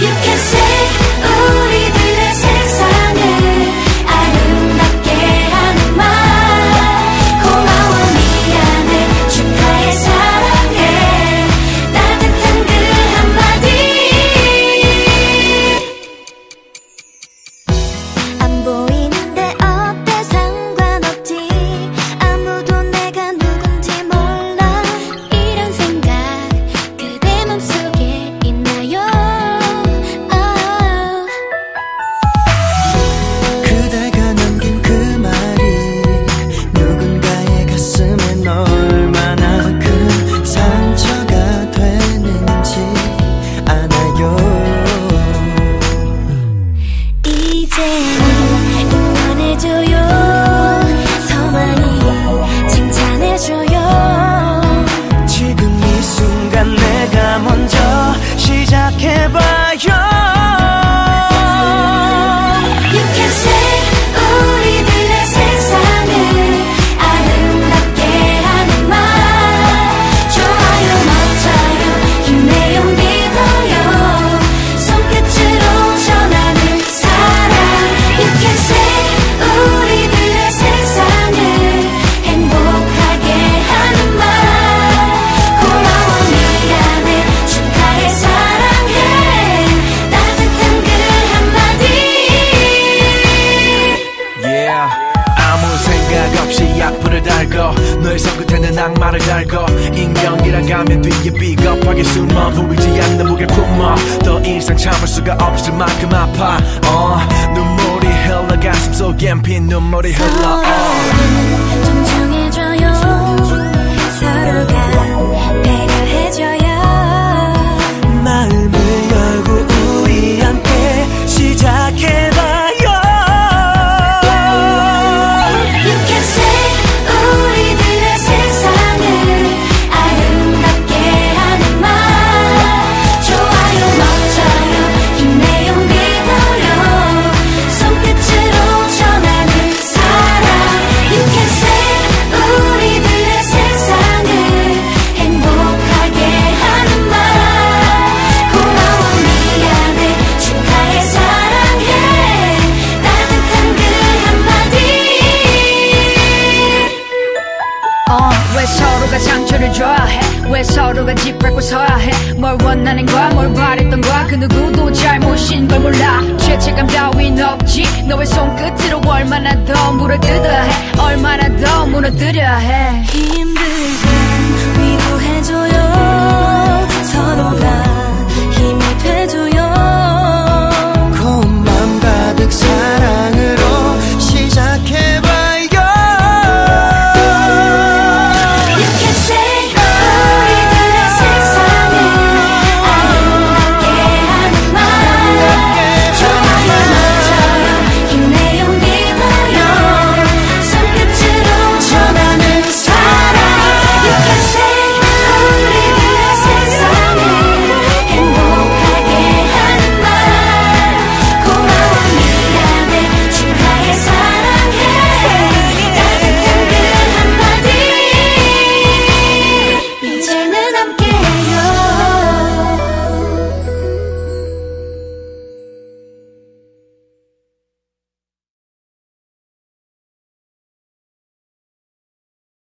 You can say 아무 생각 없이 약불을 달고 너의 손 끝에는 악마를 달고 인경이라 가면 뒤에 비겁하게 숨어 보이지 않는 무게 품어 더 이상 참을 수가 없을 만큼 아파 어 눈물이 흘러 가슴 속엔 빈 눈물이 흘러 어. uh, 왜 서로가 상처를 좋아해 왜 서로가 집 밟고 서야 해? 뭘 원하는 거야? 뭘 바랬던 거야? 그 누구도 잘못인 걸 몰라 죄책감 따윈 없지 너의 손끝으로 얼마나 더 물어뜯어야 해? 얼마나 더 무너뜨려야 해? 힘들어